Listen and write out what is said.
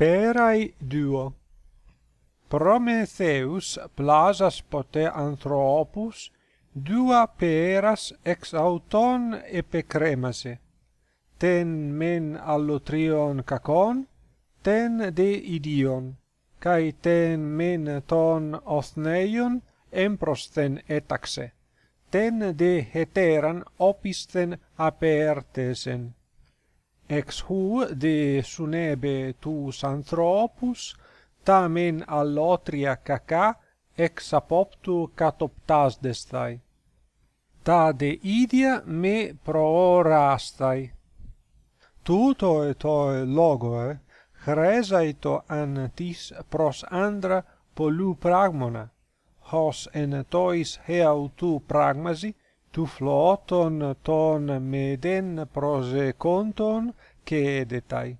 Perai duo. Prometheus plasas pote anthropus dua peras ex auton epecremase. Ten men allotrion cacon, ten de idion, cae ten men ton osneion emprosthen etaxe, ten de heteran opisten apertesen ex hu de sunebe tus anthropus tamen allotria caca ex apoptu catoptas destai. Ta de idia me proorastai. Tuto eto logoe eh, chresaito an tis pros andra polou pragmona. Hos en tois heautu pragmasi tu floton ton meden prose conton che detai